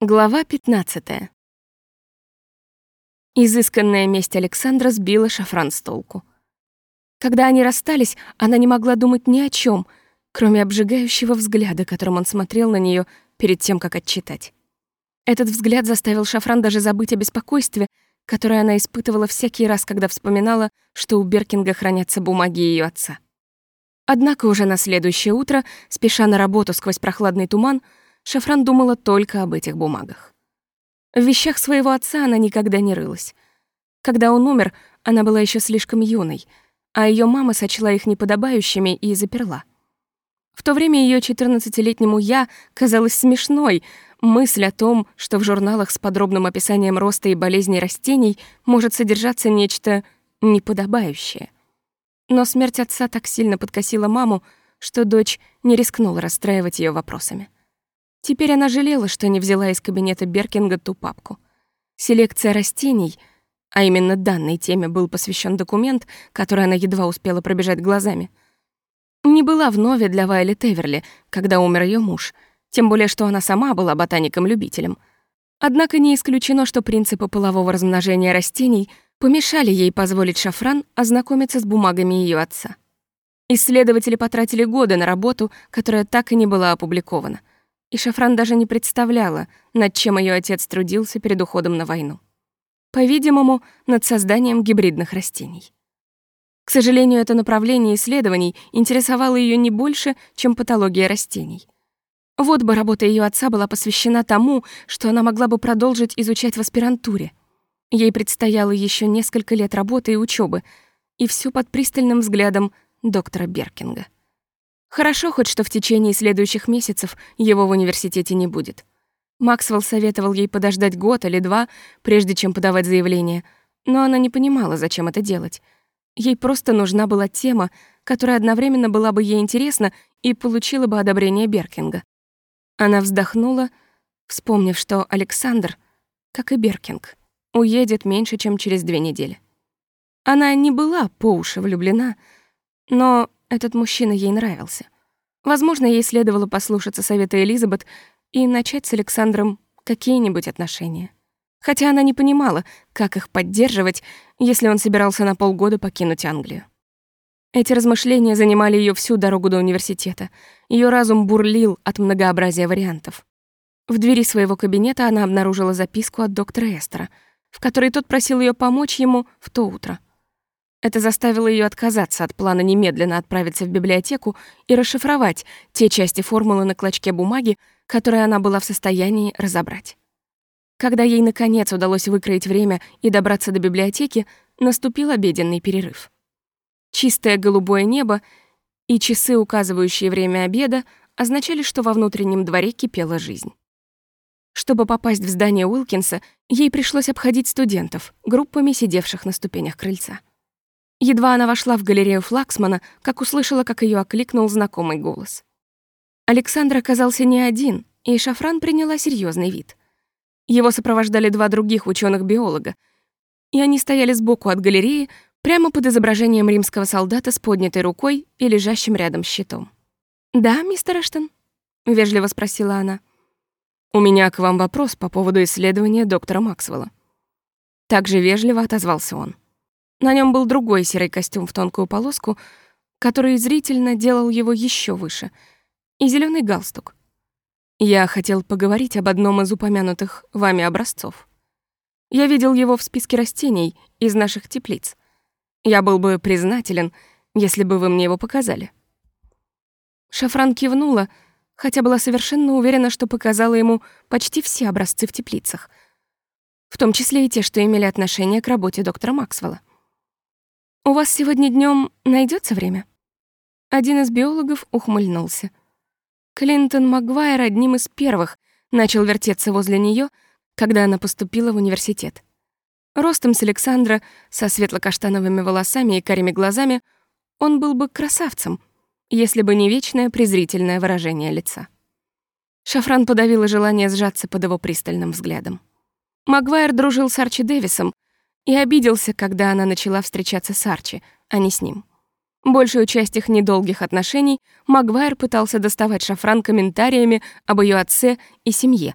Глава 15. Изысканная месть Александра сбила Шафран с толку. Когда они расстались, она не могла думать ни о чем, кроме обжигающего взгляда, которым он смотрел на нее перед тем, как отчитать. Этот взгляд заставил Шафран даже забыть о беспокойстве, которое она испытывала всякий раз, когда вспоминала, что у Беркинга хранятся бумаги ее отца. Однако уже на следующее утро, спеша на работу сквозь прохладный туман, Шафран думала только об этих бумагах. В вещах своего отца она никогда не рылась. Когда он умер, она была еще слишком юной, а ее мама сочла их неподобающими и заперла. В то время ее 14-летнему «я» казалась смешной мысль о том, что в журналах с подробным описанием роста и болезней растений может содержаться нечто неподобающее. Но смерть отца так сильно подкосила маму, что дочь не рискнула расстраивать ее вопросами. Теперь она жалела, что не взяла из кабинета Беркинга ту папку. Селекция растений, а именно данной теме был посвящен документ, который она едва успела пробежать глазами, не была вновь для Вайли Эверли, когда умер ее муж, тем более что она сама была ботаником-любителем. Однако не исключено, что принципы полового размножения растений помешали ей позволить Шафран ознакомиться с бумагами ее отца. Исследователи потратили годы на работу, которая так и не была опубликована и Шафран даже не представляла, над чем ее отец трудился перед уходом на войну. По-видимому, над созданием гибридных растений. К сожалению, это направление исследований интересовало ее не больше, чем патология растений. Вот бы работа ее отца была посвящена тому, что она могла бы продолжить изучать в аспирантуре. Ей предстояло еще несколько лет работы и учебы, и все под пристальным взглядом доктора Беркинга. Хорошо хоть, что в течение следующих месяцев его в университете не будет. Максвелл советовал ей подождать год или два, прежде чем подавать заявление, но она не понимала, зачем это делать. Ей просто нужна была тема, которая одновременно была бы ей интересна и получила бы одобрение Беркинга. Она вздохнула, вспомнив, что Александр, как и Беркинг, уедет меньше, чем через две недели. Она не была по уши влюблена, но этот мужчина ей нравился. Возможно, ей следовало послушаться совета Элизабет и начать с Александром какие-нибудь отношения. Хотя она не понимала, как их поддерживать, если он собирался на полгода покинуть Англию. Эти размышления занимали ее всю дорогу до университета. Ее разум бурлил от многообразия вариантов. В двери своего кабинета она обнаружила записку от доктора Эстера, в которой тот просил ее помочь ему в то утро. Это заставило ее отказаться от плана немедленно отправиться в библиотеку и расшифровать те части формулы на клочке бумаги, которые она была в состоянии разобрать. Когда ей, наконец, удалось выкроить время и добраться до библиотеки, наступил обеденный перерыв. Чистое голубое небо и часы, указывающие время обеда, означали, что во внутреннем дворе кипела жизнь. Чтобы попасть в здание Уилкинса, ей пришлось обходить студентов, группами сидевших на ступенях крыльца. Едва она вошла в галерею Флаксмана, как услышала, как ее окликнул знакомый голос. Александр оказался не один, и Шафран приняла серьезный вид. Его сопровождали два других ученых биолога и они стояли сбоку от галереи, прямо под изображением римского солдата с поднятой рукой и лежащим рядом щитом. «Да, мистер Эштон?» — вежливо спросила она. «У меня к вам вопрос по поводу исследования доктора Максвелла». Также вежливо отозвался он. На нем был другой серый костюм в тонкую полоску, который зрительно делал его еще выше, и зеленый галстук. Я хотел поговорить об одном из упомянутых вами образцов. Я видел его в списке растений из наших теплиц. Я был бы признателен, если бы вы мне его показали. Шафран кивнула, хотя была совершенно уверена, что показала ему почти все образцы в теплицах, в том числе и те, что имели отношение к работе доктора Максвелла. «У вас сегодня днем найдется время?» Один из биологов ухмыльнулся. Клинтон Магуайр одним из первых начал вертеться возле нее, когда она поступила в университет. Ростом с Александра, со светло-каштановыми волосами и карими глазами, он был бы красавцем, если бы не вечное презрительное выражение лица. Шафран подавила желание сжаться под его пристальным взглядом. Магуайр дружил с Арчи Дэвисом, и обиделся, когда она начала встречаться с Арчи, а не с ним. Большую часть их недолгих отношений Магуайр пытался доставать Шафран комментариями об ее отце и семье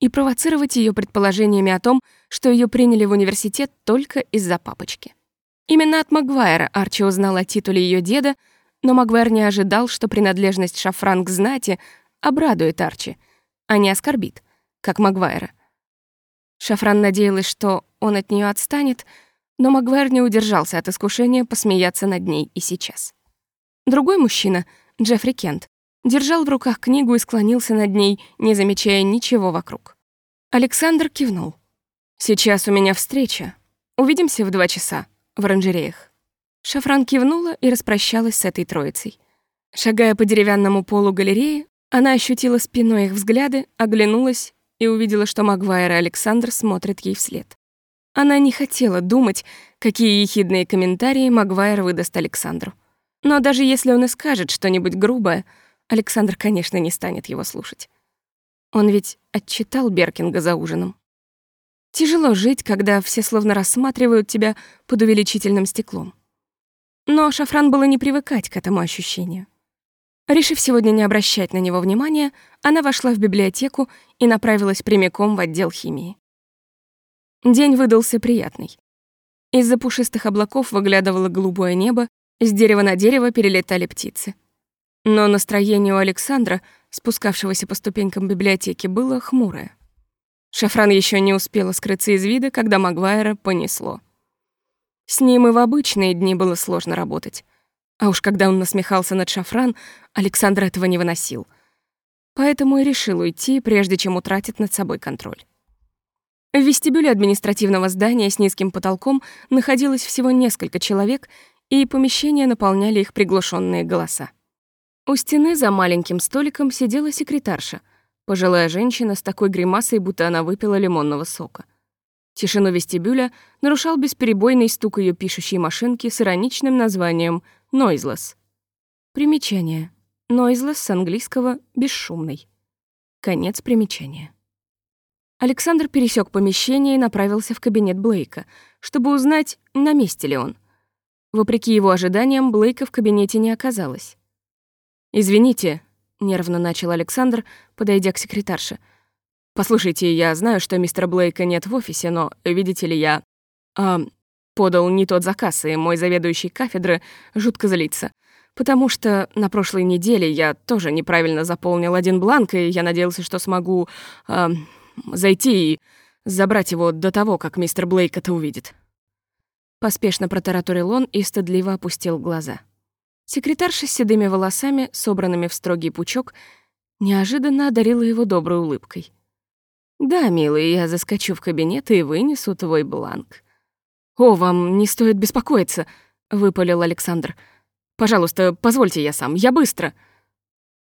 и провоцировать ее предположениями о том, что ее приняли в университет только из-за папочки. Именно от Магуайра Арчи узнал о титуле ее деда, но Магуайр не ожидал, что принадлежность Шафран к знати обрадует Арчи, а не оскорбит, как Магуайра. Шафран надеялась, что он от нее отстанет, но Магуайр не удержался от искушения посмеяться над ней и сейчас. Другой мужчина, Джеффри Кент, держал в руках книгу и склонился над ней, не замечая ничего вокруг. Александр кивнул. «Сейчас у меня встреча. Увидимся в два часа в оранжереях». Шафран кивнула и распрощалась с этой троицей. Шагая по деревянному полу галереи, она ощутила спиной их взгляды, оглянулась и увидела, что Магуайр и Александр смотрят ей вслед. Она не хотела думать, какие ехидные комментарии Магуайр выдаст Александру. Но даже если он и скажет что-нибудь грубое, Александр, конечно, не станет его слушать. Он ведь отчитал Беркинга за ужином. Тяжело жить, когда все словно рассматривают тебя под увеличительным стеклом. Но Шафран было не привыкать к этому ощущению. Решив сегодня не обращать на него внимания, она вошла в библиотеку и направилась прямиком в отдел химии. День выдался приятный. Из-за пушистых облаков выглядывало голубое небо, с дерева на дерево перелетали птицы. Но настроение у Александра, спускавшегося по ступенькам библиотеки, было хмурое. Шафран еще не успела скрыться из вида, когда Магуайра понесло. С ним и в обычные дни было сложно работать. А уж когда он насмехался над Шафран, Александр этого не выносил. Поэтому и решил уйти, прежде чем утратит над собой контроль. В вестибюле административного здания с низким потолком находилось всего несколько человек, и помещение наполняли их приглушенные голоса. У стены за маленьким столиком сидела секретарша, пожилая женщина с такой гримасой, будто она выпила лимонного сока. Тишину вестибюля нарушал бесперебойный стук ее пишущей машинки с ироничным названием «Noiseless». Примечание. «Noiseless» с английского «бесшумный». Конец примечания. Александр пересек помещение и направился в кабинет Блейка, чтобы узнать, на месте ли он. Вопреки его ожиданиям, Блейка в кабинете не оказалось. «Извините», — нервно начал Александр, подойдя к секретарше. «Послушайте, я знаю, что мистера Блейка нет в офисе, но, видите ли, я... А, подал не тот заказ, и мой заведующий кафедры жутко злится. Потому что на прошлой неделе я тоже неправильно заполнил один бланк, и я надеялся, что смогу а, зайти и забрать его до того, как мистер Блейк это увидит». Поспешно протараторил он и стыдливо опустил глаза. Секретарша с седыми волосами, собранными в строгий пучок, неожиданно одарила его доброй улыбкой. «Да, милый, я заскочу в кабинет и вынесу твой бланк». «О, вам не стоит беспокоиться», — выпалил Александр. «Пожалуйста, позвольте я сам, я быстро».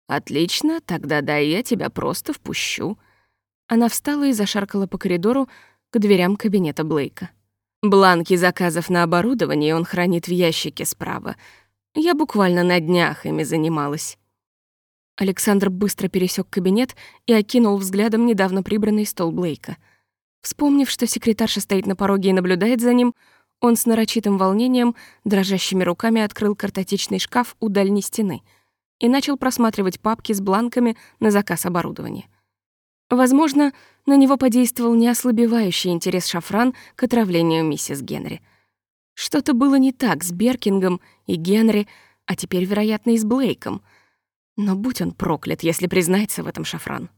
«Отлично, тогда да, я тебя просто впущу». Она встала и зашаркала по коридору к дверям кабинета Блейка. Бланки заказов на оборудование он хранит в ящике справа, я буквально на днях ими занималась. Александр быстро пересек кабинет и окинул взглядом недавно прибранный стол Блейка. Вспомнив, что секретарша стоит на пороге и наблюдает за ним, он с нарочитым волнением дрожащими руками открыл картотечный шкаф у дальней стены и начал просматривать папки с бланками на заказ оборудования. Возможно, на него подействовал неослабевающий интерес Шафран к отравлению миссис Генри — что-то было не так с Беркингом и Генри, а теперь, вероятно, и с Блейком. Но будь он проклят, если признается в этом Шафран.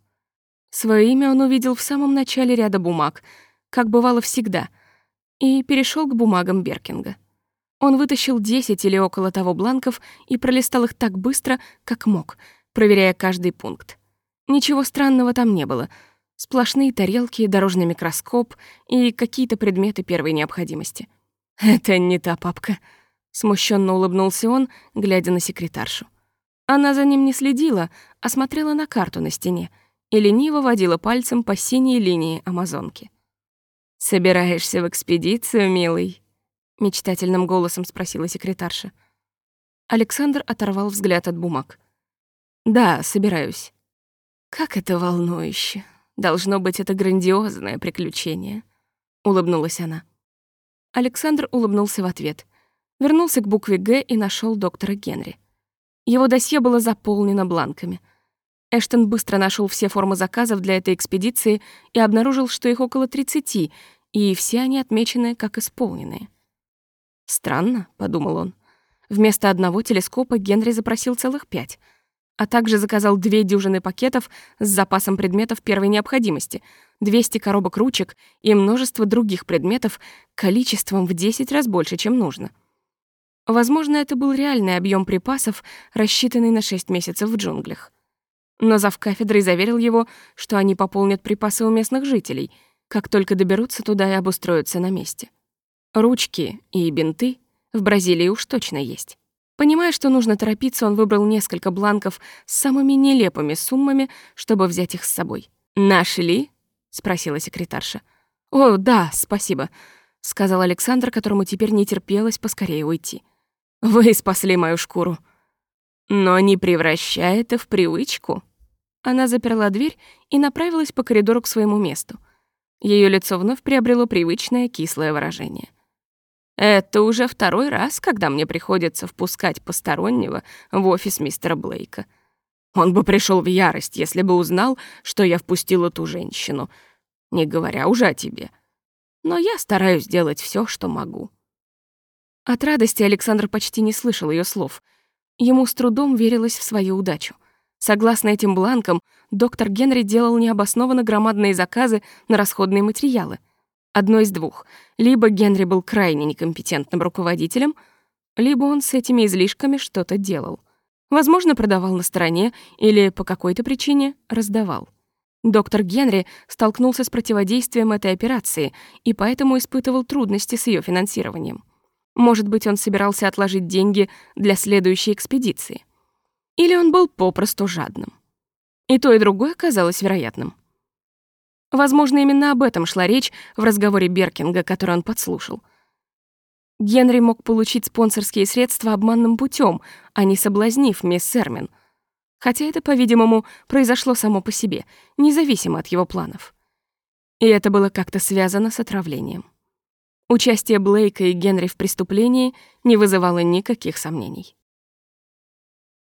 Своё имя он увидел в самом начале ряда бумаг, как бывало всегда, и перешел к бумагам Беркинга. Он вытащил 10 или около того бланков и пролистал их так быстро, как мог, проверяя каждый пункт. Ничего странного там не было. Сплошные тарелки, дорожный микроскоп и какие-то предметы первой необходимости — «Это не та папка», — смущенно улыбнулся он, глядя на секретаршу. Она за ним не следила, а смотрела на карту на стене и лениво водила пальцем по синей линии Амазонки. «Собираешься в экспедицию, милый?» — мечтательным голосом спросила секретарша. Александр оторвал взгляд от бумаг. «Да, собираюсь». «Как это волнующе! Должно быть, это грандиозное приключение», — улыбнулась она. Александр улыбнулся в ответ. Вернулся к букве «Г» и нашел доктора Генри. Его досье было заполнено бланками. Эштон быстро нашел все формы заказов для этой экспедиции и обнаружил, что их около 30, и все они отмечены как исполненные. «Странно», — подумал он. Вместо одного телескопа Генри запросил целых пять, а также заказал две дюжины пакетов с запасом предметов первой необходимости, 200 коробок ручек и множество других предметов количеством в 10 раз больше, чем нужно. Возможно, это был реальный объем припасов, рассчитанный на 6 месяцев в джунглях. Но зав кафедрой заверил его, что они пополнят припасы у местных жителей, как только доберутся туда и обустроятся на месте. Ручки и бинты в Бразилии уж точно есть. Понимая, что нужно торопиться, он выбрал несколько бланков с самыми нелепыми суммами, чтобы взять их с собой. «Нашли?» — спросила секретарша. «О, да, спасибо», — сказал Александр, которому теперь не терпелось поскорее уйти. «Вы спасли мою шкуру». «Но не превращай это в привычку». Она заперла дверь и направилась по коридору к своему месту. Ее лицо вновь приобрело привычное кислое выражение. Это уже второй раз, когда мне приходится впускать постороннего в офис мистера Блейка. Он бы пришел в ярость, если бы узнал, что я впустила ту женщину, не говоря уже о тебе. Но я стараюсь делать все, что могу. От радости Александр почти не слышал ее слов. Ему с трудом верилось в свою удачу. Согласно этим бланкам, доктор Генри делал необоснованно громадные заказы на расходные материалы — Одно из двух. Либо Генри был крайне некомпетентным руководителем, либо он с этими излишками что-то делал. Возможно, продавал на стороне или по какой-то причине раздавал. Доктор Генри столкнулся с противодействием этой операции и поэтому испытывал трудности с ее финансированием. Может быть, он собирался отложить деньги для следующей экспедиции. Или он был попросту жадным. И то, и другое оказалось вероятным. Возможно, именно об этом шла речь в разговоре Беркинга, который он подслушал. Генри мог получить спонсорские средства обманным путем, а не соблазнив мисс Сермин. Хотя это, по-видимому, произошло само по себе, независимо от его планов. И это было как-то связано с отравлением. Участие Блейка и Генри в преступлении не вызывало никаких сомнений.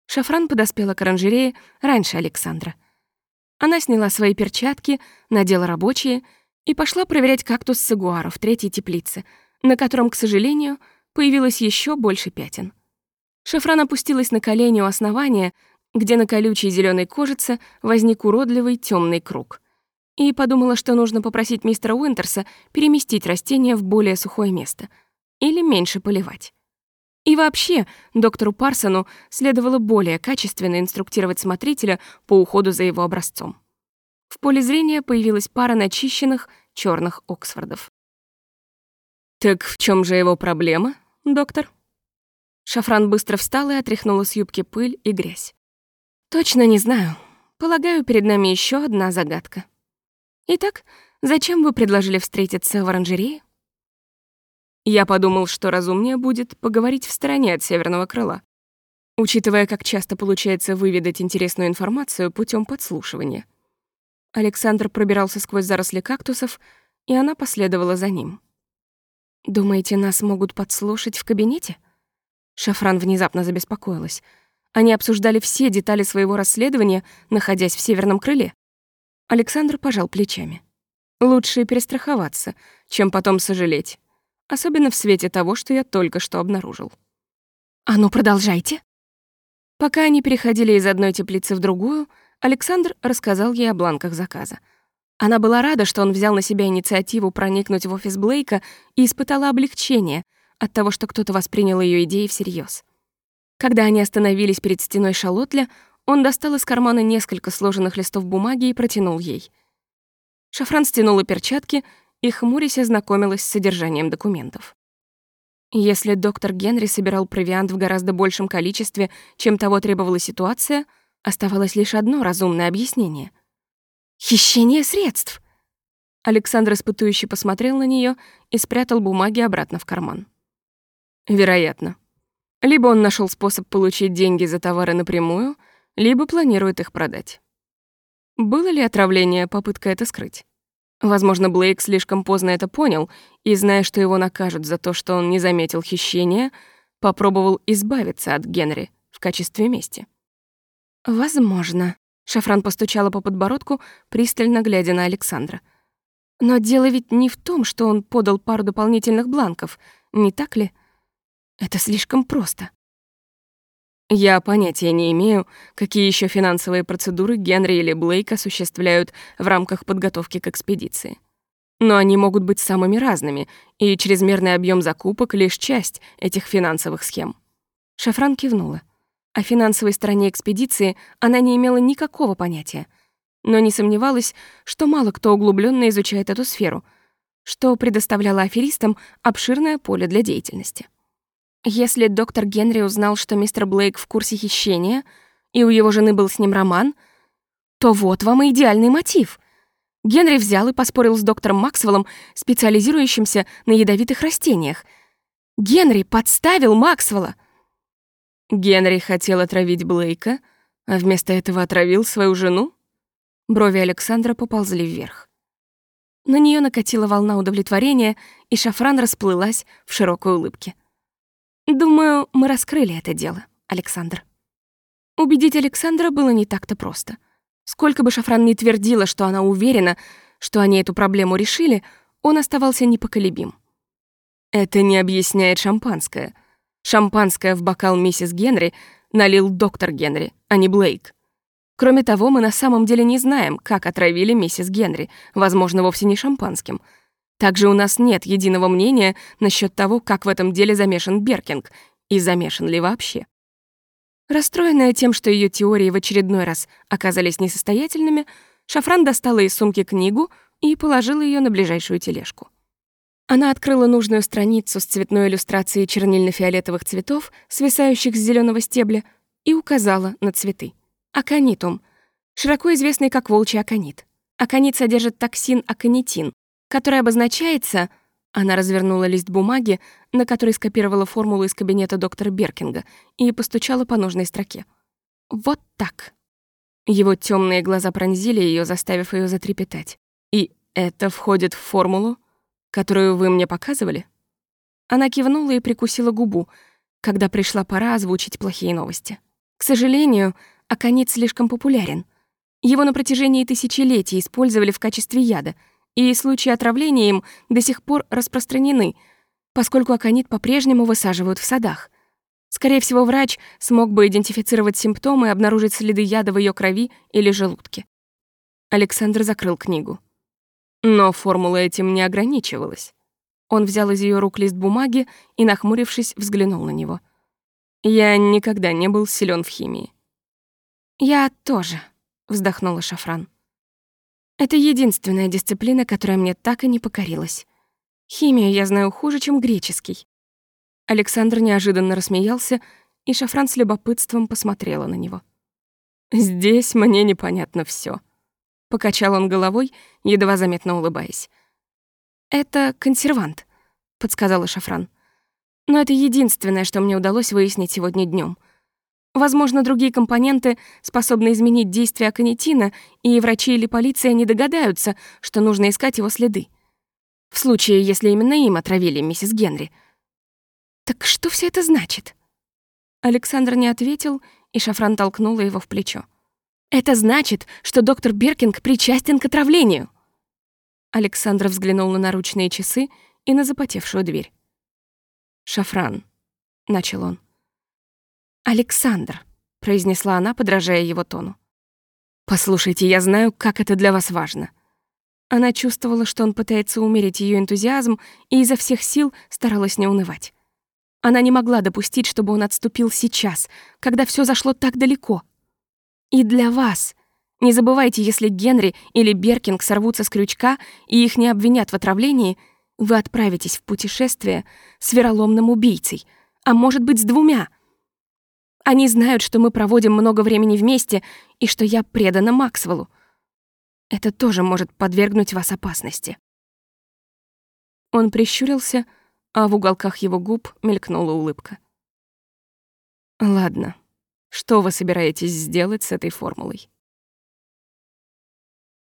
Шафран подоспела к оранжерее раньше Александра — она сняла свои перчатки, надела рабочие и пошла проверять кактус сагуара в третьей теплице, на котором, к сожалению, появилось еще больше пятен. Шафран опустилась на колени у основания, где на колючей зеленой кожице возник уродливый темный круг. И подумала, что нужно попросить мистера Уинтерса переместить растение в более сухое место или меньше поливать. И вообще, доктору Парсону следовало более качественно инструктировать смотрителя по уходу за его образцом. В поле зрения появилась пара начищенных черных Оксфордов. «Так в чем же его проблема, доктор?» Шафран быстро встал и отряхнула с юбки пыль и грязь. «Точно не знаю. Полагаю, перед нами еще одна загадка. Итак, зачем вы предложили встретиться в оранжерее?» Я подумал, что разумнее будет поговорить в стороне от северного крыла, учитывая, как часто получается выведать интересную информацию путем подслушивания. Александр пробирался сквозь заросли кактусов, и она последовала за ним. «Думаете, нас могут подслушать в кабинете?» Шафран внезапно забеспокоилась. Они обсуждали все детали своего расследования, находясь в северном крыле. Александр пожал плечами. «Лучше перестраховаться, чем потом сожалеть особенно в свете того, что я только что обнаружил. «А ну, продолжайте!» Пока они переходили из одной теплицы в другую, Александр рассказал ей о бланках заказа. Она была рада, что он взял на себя инициативу проникнуть в офис Блейка и испытала облегчение от того, что кто-то воспринял ее идеи всерьез. Когда они остановились перед стеной шалотля, он достал из кармана несколько сложенных листов бумаги и протянул ей. Шафран стянула перчатки и, хмурясь, ознакомилась с содержанием документов. Если доктор Генри собирал провиант в гораздо большем количестве, чем того требовала ситуация, оставалось лишь одно разумное объяснение. «Хищение средств!» Александр испытующе посмотрел на нее и спрятал бумаги обратно в карман. Вероятно. Либо он нашел способ получить деньги за товары напрямую, либо планирует их продать. Было ли отравление попытка это скрыть? Возможно, Блейк слишком поздно это понял и, зная, что его накажут за то, что он не заметил хищения, попробовал избавиться от Генри в качестве мести. «Возможно», — Шафран постучала по подбородку, пристально глядя на Александра. Но дело ведь не в том, что он подал пару дополнительных бланков, не так ли? Это слишком просто. Я понятия не имею, какие еще финансовые процедуры Генри или Блейк осуществляют в рамках подготовки к экспедиции. Но они могут быть самыми разными, и чрезмерный объем закупок — лишь часть этих финансовых схем. Шафран кивнула. О финансовой стороне экспедиции она не имела никакого понятия, но не сомневалась, что мало кто углубленно изучает эту сферу, что предоставляло аферистам обширное поле для деятельности. Если доктор Генри узнал, что мистер Блейк в курсе хищения, и у его жены был с ним роман, то вот вам и идеальный мотив. Генри взял и поспорил с доктором Максвеллом, специализирующимся на ядовитых растениях. Генри подставил Максвелла. Генри хотел отравить Блейка, а вместо этого отравил свою жену? Брови Александра поползли вверх. На нее накатила волна удовлетворения, и шафран расплылась в широкой улыбке. Думаю, мы раскрыли это дело, Александр. Убедить Александра было не так-то просто. Сколько бы Шафран ни твердила, что она уверена, что они эту проблему решили, он оставался непоколебим. Это не объясняет шампанское. Шампанское в бокал миссис Генри налил доктор Генри, а не Блейк. Кроме того, мы на самом деле не знаем, как отравили миссис Генри, возможно, вовсе не шампанским — также у нас нет единого мнения насчет того, как в этом деле замешан Беркинг и замешан ли вообще. Расстроенная тем, что ее теории в очередной раз оказались несостоятельными, Шафран достала из сумки книгу и положила ее на ближайшую тележку. Она открыла нужную страницу с цветной иллюстрацией чернильно-фиолетовых цветов, свисающих с зеленого стебля, и указала на цветы. Аконитум, широко известный как волчий аконит. Аконит содержит токсин аконитин, которая обозначается... Она развернула лист бумаги, на который скопировала формулу из кабинета доктора Беркинга и постучала по нужной строке. Вот так. Его темные глаза пронзили ее, заставив ее затрепетать. И это входит в формулу, которую вы мне показывали? Она кивнула и прикусила губу, когда пришла пора озвучить плохие новости. К сожалению, аконит слишком популярен. Его на протяжении тысячелетий использовали в качестве яда — и случаи отравления им до сих пор распространены, поскольку аконит по-прежнему высаживают в садах. Скорее всего, врач смог бы идентифицировать симптомы и обнаружить следы яда в ее крови или желудке. Александр закрыл книгу. Но формула этим не ограничивалась. Он взял из ее рук лист бумаги и, нахмурившись, взглянул на него. «Я никогда не был силен в химии». «Я тоже», — вздохнула Шафран. Это единственная дисциплина, которая мне так и не покорилась. Химию я знаю хуже, чем греческий. Александр неожиданно рассмеялся, и Шафран с любопытством посмотрела на него. «Здесь мне непонятно все. Покачал он головой, едва заметно улыбаясь. «Это консервант», — подсказала Шафран. «Но это единственное, что мне удалось выяснить сегодня днем. Возможно, другие компоненты способны изменить действие аконитина, и врачи или полиция не догадаются, что нужно искать его следы. В случае, если именно им отравили миссис Генри. Так что все это значит? Александр не ответил, и Шафран толкнула его в плечо. Это значит, что доктор Беркинг причастен к отравлению. Александр взглянул на наручные часы и на запотевшую дверь. «Шафран», — начал он. «Александр», — произнесла она, подражая его тону. «Послушайте, я знаю, как это для вас важно». Она чувствовала, что он пытается умерить ее энтузиазм, и изо всех сил старалась не унывать. Она не могла допустить, чтобы он отступил сейчас, когда все зашло так далеко. И для вас. Не забывайте, если Генри или Беркинг сорвутся с крючка и их не обвинят в отравлении, вы отправитесь в путешествие с вероломным убийцей, а может быть, с двумя — они знают, что мы проводим много времени вместе и что я предана Максвеллу. Это тоже может подвергнуть вас опасности». Он прищурился, а в уголках его губ мелькнула улыбка. «Ладно, что вы собираетесь сделать с этой формулой?»